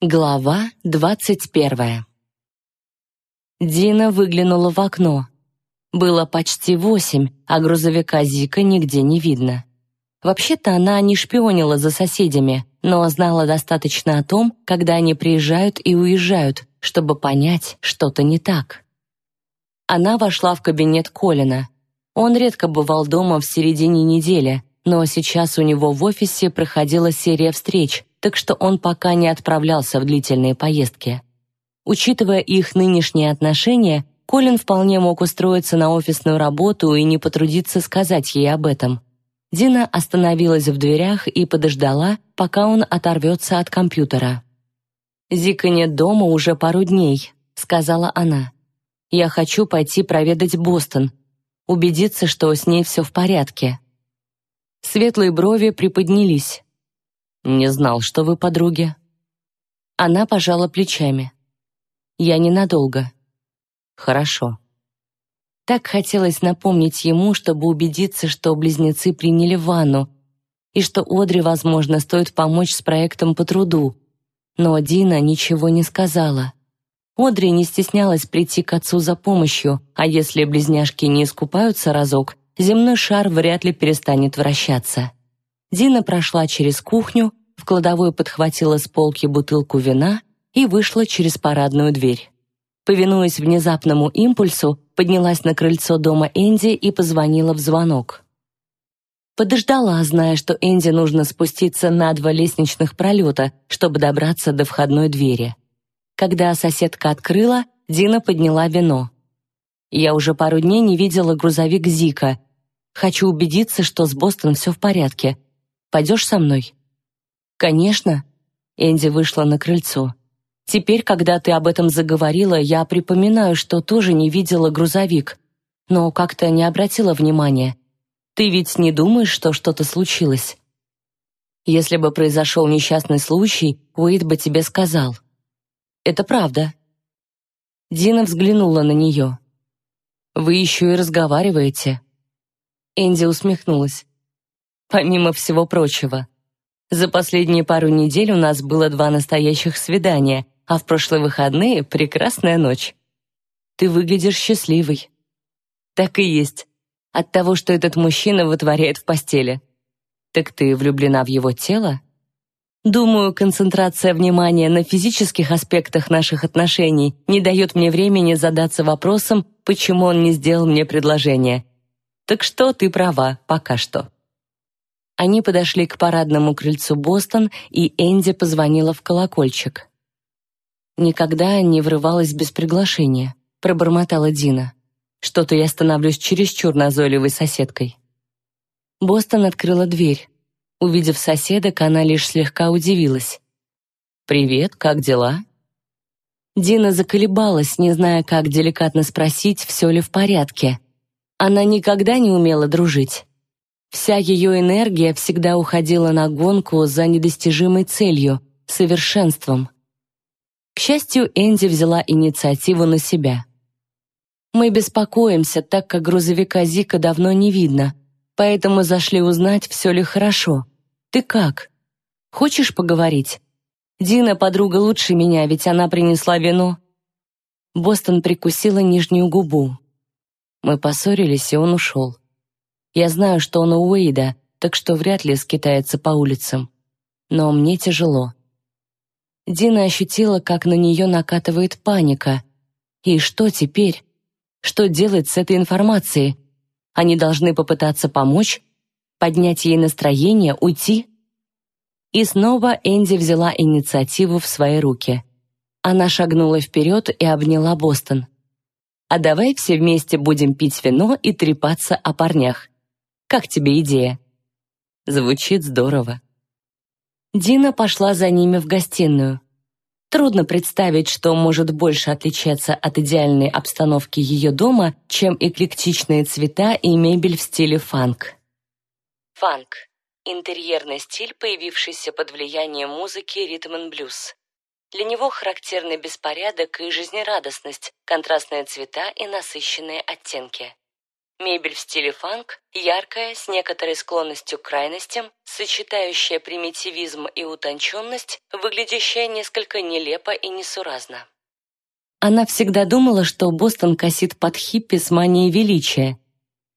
Глава двадцать первая Дина выглянула в окно. Было почти восемь, а грузовика Зика нигде не видно. Вообще-то она не шпионила за соседями, но знала достаточно о том, когда они приезжают и уезжают, чтобы понять, что-то не так. Она вошла в кабинет Колина. Он редко бывал дома в середине недели, но сейчас у него в офисе проходила серия встреч, так что он пока не отправлялся в длительные поездки. Учитывая их нынешние отношения, Колин вполне мог устроиться на офисную работу и не потрудиться сказать ей об этом. Дина остановилась в дверях и подождала, пока он оторвется от компьютера. «Зика нет дома уже пару дней», — сказала она. «Я хочу пойти проведать Бостон, убедиться, что с ней все в порядке». Светлые брови приподнялись. «Не знал, что вы подруги». Она пожала плечами. «Я ненадолго». «Хорошо». Так хотелось напомнить ему, чтобы убедиться, что близнецы приняли ванну, и что Одри, возможно, стоит помочь с проектом по труду. Но Дина ничего не сказала. Одри не стеснялась прийти к отцу за помощью, а если близняшки не искупаются разок, земной шар вряд ли перестанет вращаться. Дина прошла через кухню, в кладовой подхватила с полки бутылку вина и вышла через парадную дверь. Повинуясь внезапному импульсу, поднялась на крыльцо дома Энди и позвонила в звонок. Подождала, зная, что Энди нужно спуститься на два лестничных пролета, чтобы добраться до входной двери. Когда соседка открыла, Дина подняла вино. «Я уже пару дней не видела грузовик Зика. Хочу убедиться, что с Бостон все в порядке. Пойдешь со мной?» «Конечно». Энди вышла на крыльцо. «Теперь, когда ты об этом заговорила, я припоминаю, что тоже не видела грузовик, но как-то не обратила внимания. Ты ведь не думаешь, что что-то случилось?» «Если бы произошел несчастный случай, Уэйд бы тебе сказал». «Это правда». Дина взглянула на нее. «Вы еще и разговариваете». Энди усмехнулась. «Помимо всего прочего, за последние пару недель у нас было два настоящих свидания, а в прошлые выходные — прекрасная ночь. Ты выглядишь счастливой. Так и есть. От того, что этот мужчина вытворяет в постели. Так ты влюблена в его тело? Думаю, концентрация внимания на физических аспектах наших отношений не дает мне времени задаться вопросом, почему он не сделал мне предложение. Так что ты права, пока что. Они подошли к парадному крыльцу Бостон, и Энди позвонила в колокольчик. «Никогда не врывалась без приглашения», — пробормотала Дина. «Что-то я становлюсь чересчур назойливой соседкой». Бостон открыла дверь. Увидев соседок, она лишь слегка удивилась. «Привет, как дела?» Дина заколебалась, не зная, как деликатно спросить, все ли в порядке. Она никогда не умела дружить. Вся ее энергия всегда уходила на гонку за недостижимой целью — совершенством. К счастью, Энди взяла инициативу на себя. «Мы беспокоимся, так как грузовика Зика давно не видно, поэтому зашли узнать, все ли хорошо. Ты как? Хочешь поговорить? Дина подруга лучше меня, ведь она принесла вино». Бостон прикусила нижнюю губу. Мы поссорились, и он ушел. Я знаю, что он у Уэйда, так что вряд ли скитается по улицам. Но мне тяжело. Дина ощутила, как на нее накатывает паника. И что теперь? Что делать с этой информацией? Они должны попытаться помочь? Поднять ей настроение, уйти? И снова Энди взяла инициативу в свои руки. Она шагнула вперед и обняла Бостон. «А давай все вместе будем пить вино и трепаться о парнях. Как тебе идея?» Звучит здорово. Дина пошла за ними в гостиную. Трудно представить, что может больше отличаться от идеальной обстановки ее дома, чем эклектичные цвета и мебель в стиле фанк. Фанк – интерьерный стиль, появившийся под влиянием музыки ритм-н-блюз. Для него характерны беспорядок и жизнерадостность, контрастные цвета и насыщенные оттенки. Мебель в стиле фанк, яркая, с некоторой склонностью к крайностям, сочетающая примитивизм и утонченность, выглядящая несколько нелепо и несуразно. Она всегда думала, что Бостон косит под хиппи с манией величия.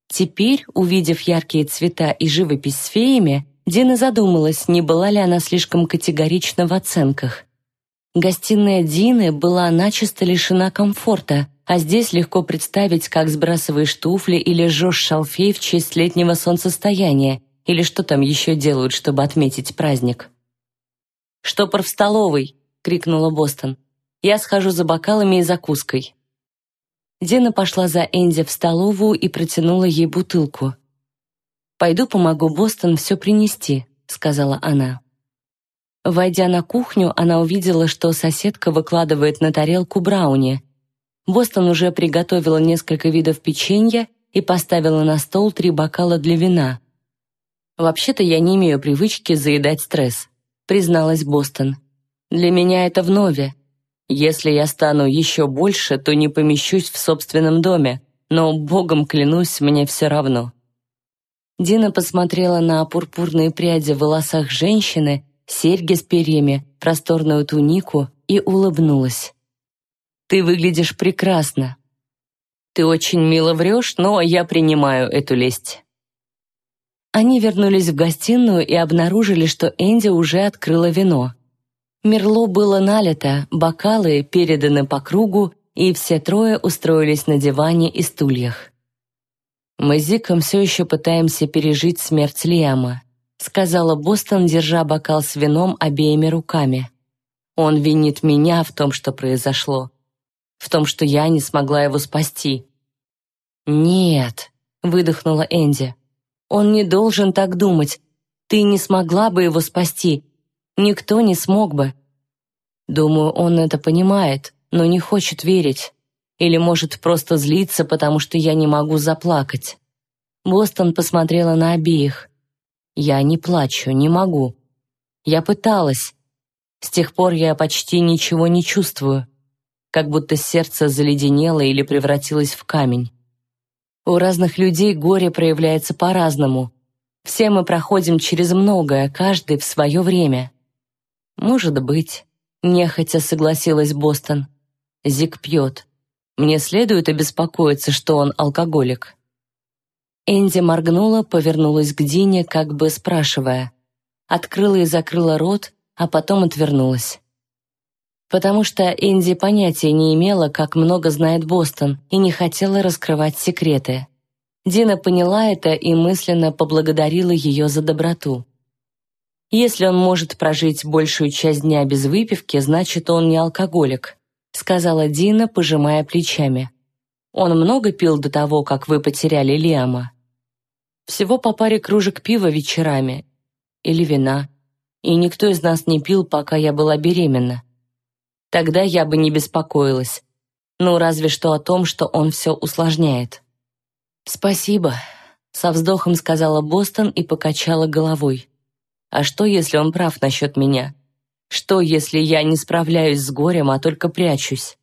Теперь, увидев яркие цвета и живопись с феями, Дина задумалась, не была ли она слишком категорична в оценках. Гостиная Дины была начисто лишена комфорта, а здесь легко представить, как сбрасываешь туфли или жжешь шалфей в честь летнего солнцестояния, или что там еще делают, чтобы отметить праздник. «Штопор в столовой!» — крикнула Бостон. «Я схожу за бокалами и закуской». Дина пошла за Энди в столовую и протянула ей бутылку. «Пойду помогу Бостон все принести», — сказала она. Войдя на кухню, она увидела, что соседка выкладывает на тарелку брауни — Бостон уже приготовила несколько видов печенья и поставила на стол три бокала для вина. «Вообще-то я не имею привычки заедать стресс», — призналась Бостон. «Для меня это вновь. Если я стану еще больше, то не помещусь в собственном доме, но, богом клянусь, мне все равно». Дина посмотрела на пурпурные пряди в волосах женщины, серьги с перьями, просторную тунику и улыбнулась. Ты выглядишь прекрасно. Ты очень мило врешь, но я принимаю эту лесть. Они вернулись в гостиную и обнаружили, что Энди уже открыла вино. Мерло было налито, бокалы переданы по кругу, и все трое устроились на диване и стульях. «Мы с Зиком все еще пытаемся пережить смерть Лиама», сказала Бостон, держа бокал с вином обеими руками. «Он винит меня в том, что произошло в том, что я не смогла его спасти. «Нет», — выдохнула Энди, — «он не должен так думать. Ты не смогла бы его спасти. Никто не смог бы». Думаю, он это понимает, но не хочет верить. Или может просто злиться, потому что я не могу заплакать. Бостон посмотрела на обеих. «Я не плачу, не могу. Я пыталась. С тех пор я почти ничего не чувствую как будто сердце заледенело или превратилось в камень. У разных людей горе проявляется по-разному. Все мы проходим через многое, каждый в свое время. Может быть, нехотя согласилась Бостон. Зик пьет. Мне следует обеспокоиться, что он алкоголик. Энди моргнула, повернулась к Дине, как бы спрашивая. Открыла и закрыла рот, а потом отвернулась потому что Энди понятия не имела, как много знает Бостон, и не хотела раскрывать секреты. Дина поняла это и мысленно поблагодарила ее за доброту. «Если он может прожить большую часть дня без выпивки, значит, он не алкоголик», сказала Дина, пожимая плечами. «Он много пил до того, как вы потеряли Лиама?» «Всего по паре кружек пива вечерами. Или вина. И никто из нас не пил, пока я была беременна. Тогда я бы не беспокоилась. Ну, разве что о том, что он все усложняет. «Спасибо», — со вздохом сказала Бостон и покачала головой. «А что, если он прав насчет меня? Что, если я не справляюсь с горем, а только прячусь?»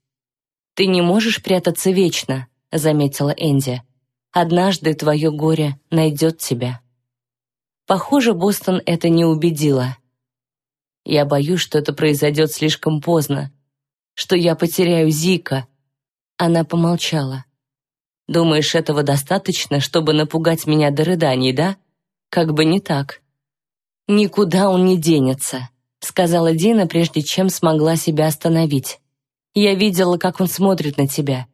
«Ты не можешь прятаться вечно», — заметила Энди. «Однажды твое горе найдет тебя». Похоже, Бостон это не убедило. «Я боюсь, что это произойдет слишком поздно что я потеряю Зика». Она помолчала. «Думаешь, этого достаточно, чтобы напугать меня до рыданий, да? Как бы не так». «Никуда он не денется», — сказала Дина, прежде чем смогла себя остановить. «Я видела, как он смотрит на тебя.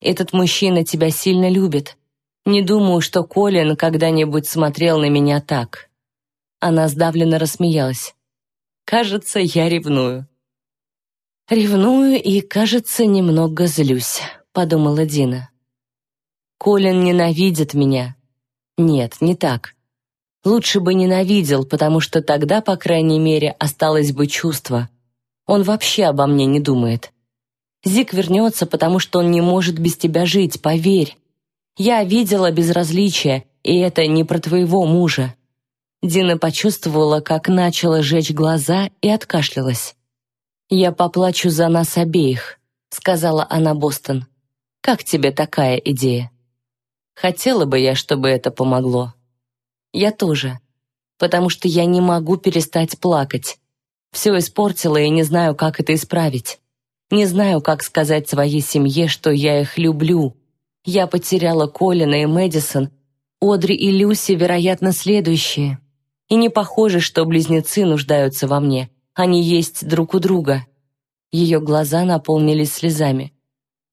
Этот мужчина тебя сильно любит. Не думаю, что Колин когда-нибудь смотрел на меня так». Она сдавленно рассмеялась. «Кажется, я ревную». «Ревную и, кажется, немного злюсь», — подумала Дина. «Колин ненавидит меня». «Нет, не так. Лучше бы ненавидел, потому что тогда, по крайней мере, осталось бы чувство. Он вообще обо мне не думает. Зик вернется, потому что он не может без тебя жить, поверь. Я видела безразличие, и это не про твоего мужа». Дина почувствовала, как начала жечь глаза и откашлялась. «Я поплачу за нас обеих», — сказала она Бостон. «Как тебе такая идея?» Хотела бы я, чтобы это помогло. Я тоже. Потому что я не могу перестать плакать. Все испортила и не знаю, как это исправить. Не знаю, как сказать своей семье, что я их люблю. Я потеряла Колина и Мэдисон. Одри и Люси, вероятно, следующие. И не похоже, что близнецы нуждаются во мне. Они есть друг у друга. Ее глаза наполнились слезами.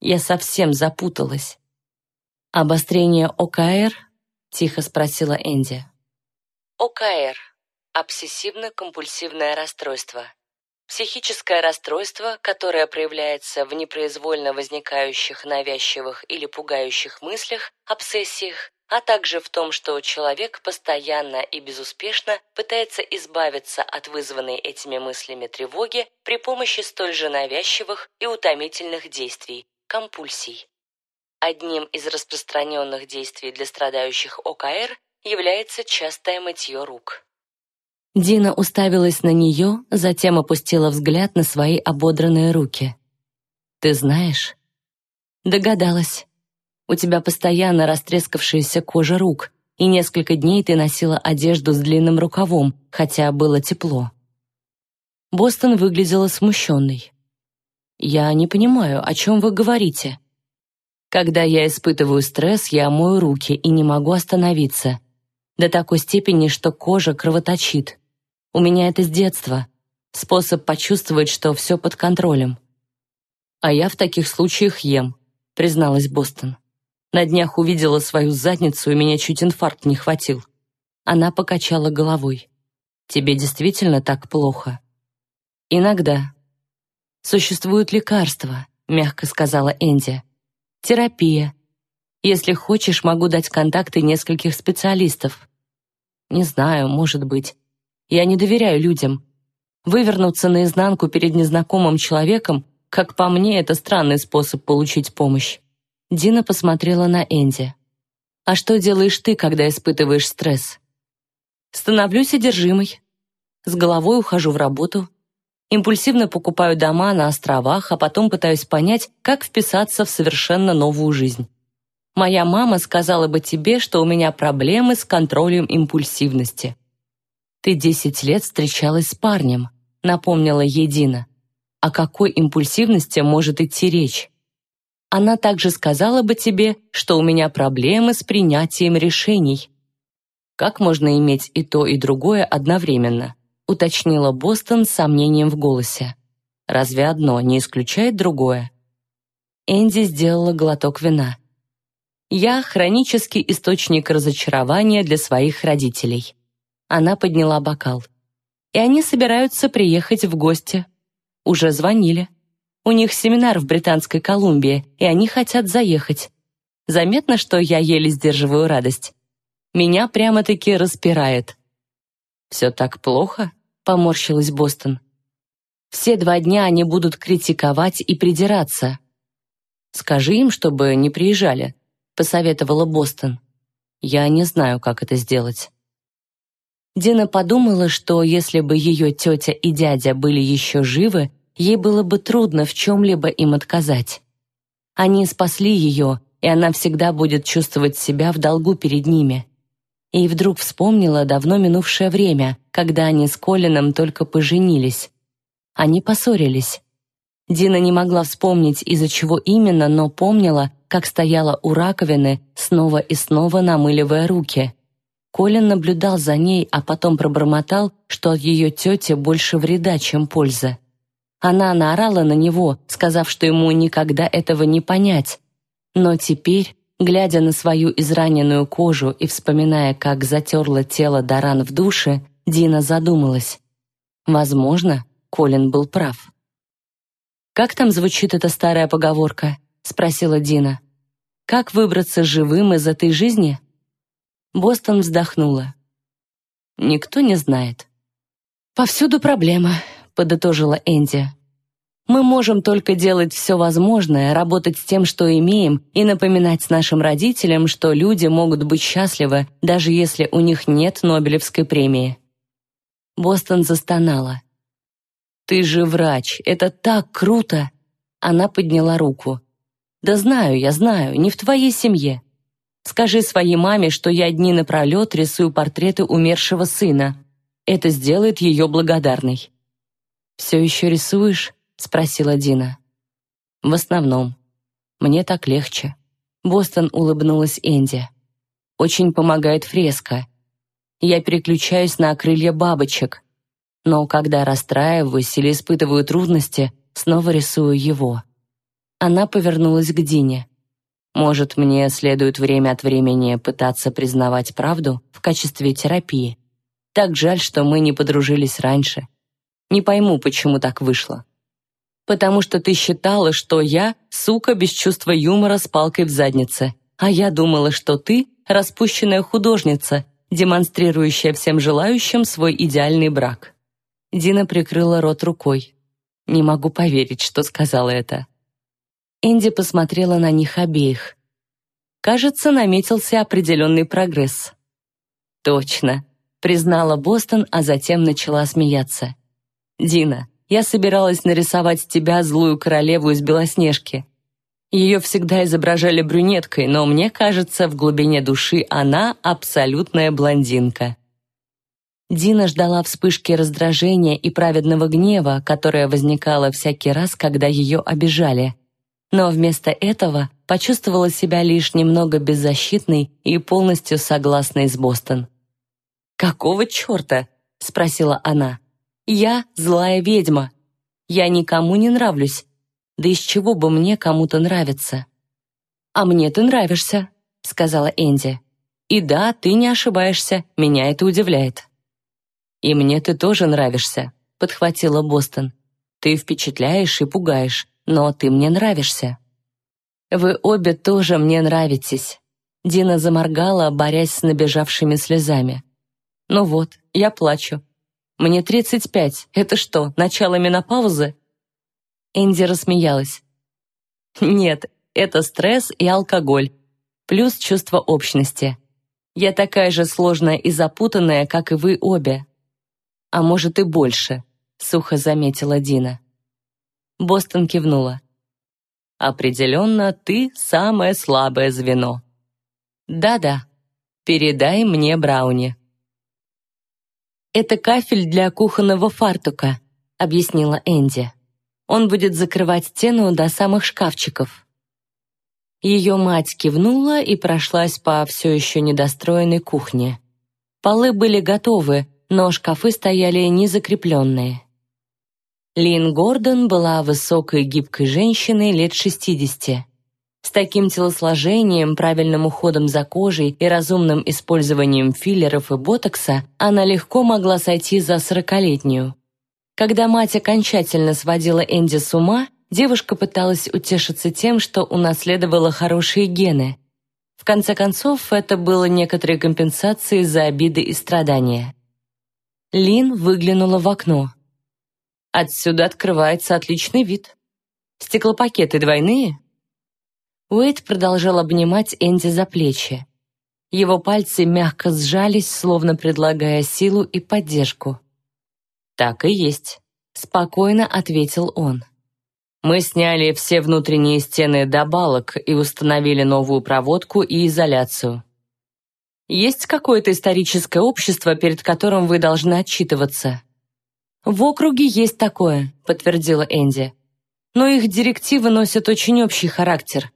Я совсем запуталась. «Обострение ОКР?» — тихо спросила Энди. ОКР – обсессивно-компульсивное расстройство. Психическое расстройство, которое проявляется в непроизвольно возникающих навязчивых или пугающих мыслях, обсессиях, а также в том, что человек постоянно и безуспешно пытается избавиться от вызванной этими мыслями тревоги при помощи столь же навязчивых и утомительных действий – компульсий. Одним из распространенных действий для страдающих ОКР является частое мытье рук. Дина уставилась на нее, затем опустила взгляд на свои ободранные руки. «Ты знаешь?» «Догадалась. У тебя постоянно растрескавшаяся кожа рук, и несколько дней ты носила одежду с длинным рукавом, хотя было тепло». Бостон выглядела смущенной. «Я не понимаю, о чем вы говорите?» Когда я испытываю стресс, я мою руки и не могу остановиться. До такой степени, что кожа кровоточит. У меня это с детства. Способ почувствовать, что все под контролем. А я в таких случаях ем, призналась Бостон. На днях увидела свою задницу, и меня чуть инфаркт не хватил. Она покачала головой. Тебе действительно так плохо? Иногда. Существуют лекарства, мягко сказала Энди терапия. Если хочешь, могу дать контакты нескольких специалистов. Не знаю, может быть. Я не доверяю людям. Вывернуться наизнанку перед незнакомым человеком, как по мне, это странный способ получить помощь. Дина посмотрела на Энди. «А что делаешь ты, когда испытываешь стресс?» «Становлюсь одержимой. С головой ухожу в работу, Импульсивно покупаю дома на островах, а потом пытаюсь понять, как вписаться в совершенно новую жизнь. Моя мама сказала бы тебе, что у меня проблемы с контролем импульсивности. Ты десять лет встречалась с парнем, напомнила Едина. О какой импульсивности может идти речь? Она также сказала бы тебе, что у меня проблемы с принятием решений. Как можно иметь и то, и другое одновременно? уточнила Бостон с сомнением в голосе. «Разве одно не исключает другое?» Энди сделала глоток вина. «Я хронический источник разочарования для своих родителей». Она подняла бокал. «И они собираются приехать в гости. Уже звонили. У них семинар в Британской Колумбии, и они хотят заехать. Заметно, что я еле сдерживаю радость. Меня прямо-таки распирает. «Все так плохо?» — поморщилась Бостон. «Все два дня они будут критиковать и придираться». «Скажи им, чтобы не приезжали», — посоветовала Бостон. «Я не знаю, как это сделать». Дина подумала, что если бы ее тетя и дядя были еще живы, ей было бы трудно в чем-либо им отказать. Они спасли ее, и она всегда будет чувствовать себя в долгу перед ними и вдруг вспомнила давно минувшее время, когда они с Колином только поженились. Они поссорились. Дина не могла вспомнить, из-за чего именно, но помнила, как стояла у раковины, снова и снова намыливая руки. Колин наблюдал за ней, а потом пробормотал, что от ее тети больше вреда, чем пользы. Она наорала на него, сказав, что ему никогда этого не понять. Но теперь Глядя на свою израненную кожу и вспоминая, как затерла тело Даран в душе, Дина задумалась. Возможно, Колин был прав. «Как там звучит эта старая поговорка?» — спросила Дина. «Как выбраться живым из этой жизни?» Бостон вздохнула. «Никто не знает». «Повсюду проблема», — подытожила Энди. Мы можем только делать все возможное, работать с тем, что имеем, и напоминать нашим родителям, что люди могут быть счастливы, даже если у них нет Нобелевской премии. Бостон застонала. «Ты же врач, это так круто!» Она подняла руку. «Да знаю, я знаю, не в твоей семье». Скажи своей маме, что я дни напролет рисую портреты умершего сына. Это сделает ее благодарной». «Все еще рисуешь?» — спросила Дина. «В основном. Мне так легче». Бостон улыбнулась Энди. «Очень помогает фреска. Я переключаюсь на крылья бабочек. Но когда расстраиваюсь или испытываю трудности, снова рисую его». Она повернулась к Дине. «Может, мне следует время от времени пытаться признавать правду в качестве терапии? Так жаль, что мы не подружились раньше. Не пойму, почему так вышло» потому что ты считала, что я — сука без чувства юмора с палкой в заднице, а я думала, что ты — распущенная художница, демонстрирующая всем желающим свой идеальный брак». Дина прикрыла рот рукой. «Не могу поверить, что сказала это». Энди посмотрела на них обеих. Кажется, наметился определенный прогресс. «Точно», — признала Бостон, а затем начала смеяться. «Дина, я собиралась нарисовать тебя, злую королеву из Белоснежки. Ее всегда изображали брюнеткой, но мне кажется, в глубине души она абсолютная блондинка. Дина ждала вспышки раздражения и праведного гнева, которая возникала всякий раз, когда ее обижали. Но вместо этого почувствовала себя лишь немного беззащитной и полностью согласной с Бостон. «Какого черта?» — спросила она. Я злая ведьма. Я никому не нравлюсь. Да из чего бы мне кому-то нравиться? А мне ты нравишься, сказала Энди. И да, ты не ошибаешься, меня это удивляет. И мне ты тоже нравишься, подхватила Бостон. Ты впечатляешь и пугаешь, но ты мне нравишься. Вы обе тоже мне нравитесь. Дина заморгала, борясь с набежавшими слезами. Ну вот, я плачу. Мне 35. Это что, начало менопаузы?» Энди рассмеялась. «Нет, это стресс и алкоголь, плюс чувство общности. Я такая же сложная и запутанная, как и вы обе. А может и больше», — сухо заметила Дина. Бостон кивнула. «Определенно, ты самое слабое звено». «Да-да, передай мне Брауни». «Это кафель для кухонного фартука», — объяснила Энди. «Он будет закрывать стену до самых шкафчиков». Ее мать кивнула и прошлась по все еще недостроенной кухне. Полы были готовы, но шкафы стояли незакрепленные. Лин Гордон была высокой гибкой женщиной лет шестидесяти. С таким телосложением, правильным уходом за кожей и разумным использованием филлеров и ботокса она легко могла сойти за сорокалетнюю. Когда мать окончательно сводила Энди с ума, девушка пыталась утешиться тем, что унаследовала хорошие гены. В конце концов, это было некоторой компенсацией за обиды и страдания. Лин выглянула в окно. «Отсюда открывается отличный вид. Стеклопакеты двойные?» Уэйд продолжал обнимать Энди за плечи. Его пальцы мягко сжались, словно предлагая силу и поддержку. «Так и есть», — спокойно ответил он. «Мы сняли все внутренние стены до балок и установили новую проводку и изоляцию. Есть какое-то историческое общество, перед которым вы должны отчитываться?» «В округе есть такое», — подтвердила Энди. «Но их директивы носят очень общий характер.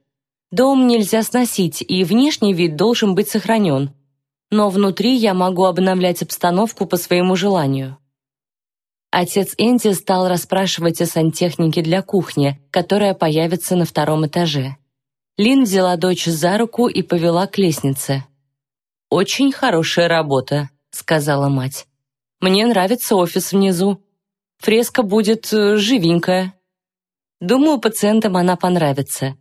Дом нельзя сносить, и внешний вид должен быть сохранен. Но внутри я могу обновлять обстановку по своему желанию. Отец Энди стал расспрашивать о сантехнике для кухни, которая появится на втором этаже. Лин взяла дочь за руку и повела к лестнице. «Очень хорошая работа», — сказала мать. «Мне нравится офис внизу. Фреска будет э, живенькая. Думаю, пациентам она понравится.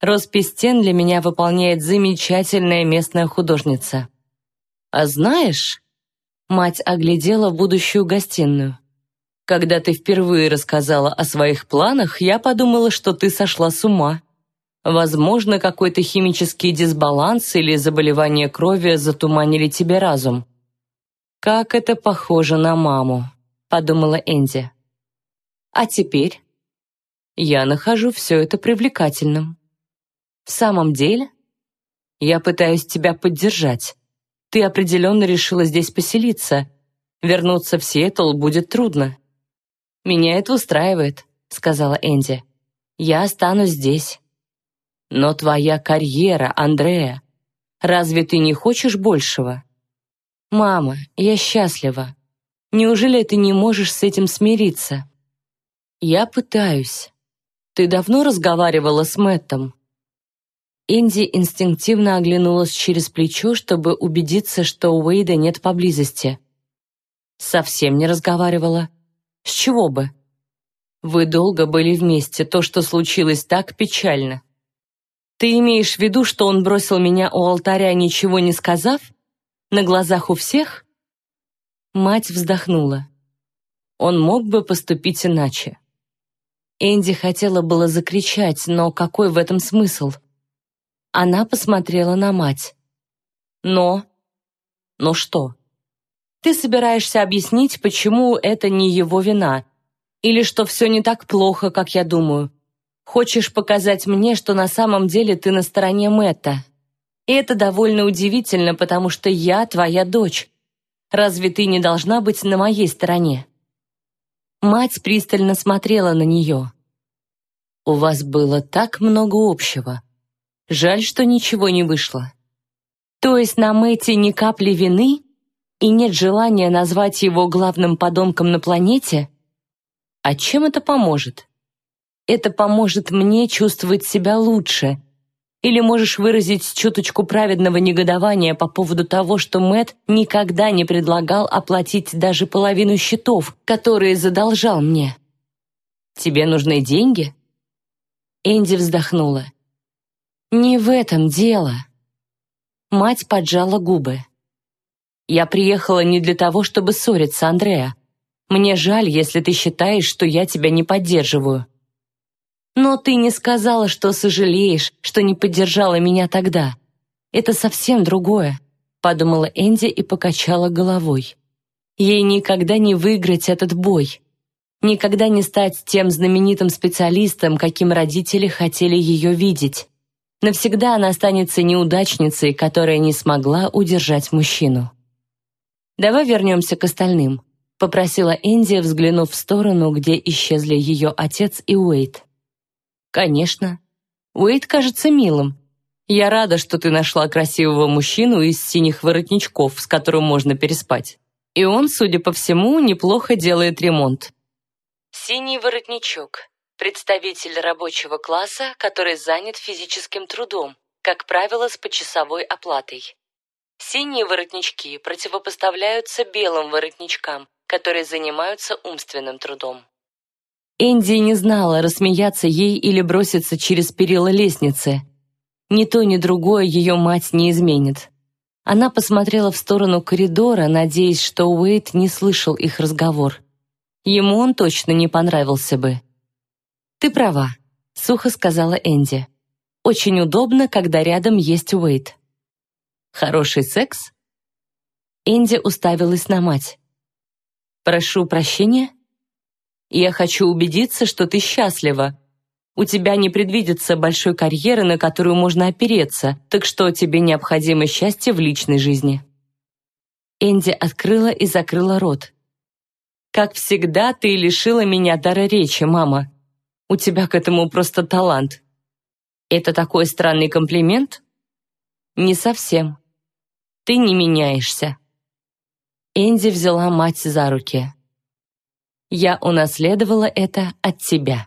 Роспись стен для меня выполняет замечательная местная художница. А знаешь, мать оглядела будущую гостиную. Когда ты впервые рассказала о своих планах, я подумала, что ты сошла с ума. Возможно, какой-то химический дисбаланс или заболевание крови затуманили тебе разум. «Как это похоже на маму», — подумала Энди. «А теперь?» «Я нахожу все это привлекательным. В самом деле? Я пытаюсь тебя поддержать. Ты определенно решила здесь поселиться. Вернуться в Сиэтл будет трудно». «Меня это устраивает», — сказала Энди. «Я останусь здесь». «Но твоя карьера, Андрея. Разве ты не хочешь большего?» «Мама, я счастлива. Неужели ты не можешь с этим смириться?» «Я пытаюсь. Ты давно разговаривала с Мэттом?» Энди инстинктивно оглянулась через плечо, чтобы убедиться, что Уэйда нет поблизости. «Совсем не разговаривала. С чего бы?» «Вы долго были вместе, то, что случилось, так печально. Ты имеешь в виду, что он бросил меня у алтаря, ничего не сказав? На глазах у всех?» Мать вздохнула. Он мог бы поступить иначе. Энди хотела было закричать, но какой в этом смысл? Она посмотрела на мать. «Но...» «Но что?» «Ты собираешься объяснить, почему это не его вина? Или что все не так плохо, как я думаю? Хочешь показать мне, что на самом деле ты на стороне Мэтта? Это довольно удивительно, потому что я твоя дочь. Разве ты не должна быть на моей стороне?» Мать пристально смотрела на нее. «У вас было так много общего. Жаль, что ничего не вышло. То есть на Мэти ни капли вины и нет желания назвать его главным подонком на планете? А чем это поможет? Это поможет мне чувствовать себя лучше. Или можешь выразить чуточку праведного негодования по поводу того, что Мэт никогда не предлагал оплатить даже половину счетов, которые задолжал мне. Тебе нужны деньги? Энди вздохнула. «Не в этом дело». Мать поджала губы. «Я приехала не для того, чтобы ссориться, Андреа. Мне жаль, если ты считаешь, что я тебя не поддерживаю. Но ты не сказала, что сожалеешь, что не поддержала меня тогда. Это совсем другое», — подумала Энди и покачала головой. «Ей никогда не выиграть этот бой. Никогда не стать тем знаменитым специалистом, каким родители хотели ее видеть. Навсегда она останется неудачницей, которая не смогла удержать мужчину. «Давай вернемся к остальным», — попросила Энди, взглянув в сторону, где исчезли ее отец и Уэйт. «Конечно. Уэйт кажется милым. Я рада, что ты нашла красивого мужчину из синих воротничков, с которым можно переспать. И он, судя по всему, неплохо делает ремонт». Синий воротничок Представитель рабочего класса, который занят физическим трудом, как правило, с почасовой оплатой. Синие воротнички противопоставляются белым воротничкам, которые занимаются умственным трудом. Энди не знала, рассмеяться ей или броситься через перила лестницы. Ни то, ни другое ее мать не изменит. Она посмотрела в сторону коридора, надеясь, что Уэйт не слышал их разговор. Ему он точно не понравился бы. «Ты права», — сухо сказала Энди. «Очень удобно, когда рядом есть Уэйт». «Хороший секс?» Энди уставилась на мать. «Прошу прощения?» «Я хочу убедиться, что ты счастлива. У тебя не предвидится большой карьеры, на которую можно опереться, так что тебе необходимо счастье в личной жизни». Энди открыла и закрыла рот. «Как всегда, ты лишила меня дара речи, мама», у тебя к этому просто талант. Это такой странный комплимент? Не совсем. Ты не меняешься. Энди взяла мать за руки. Я унаследовала это от тебя.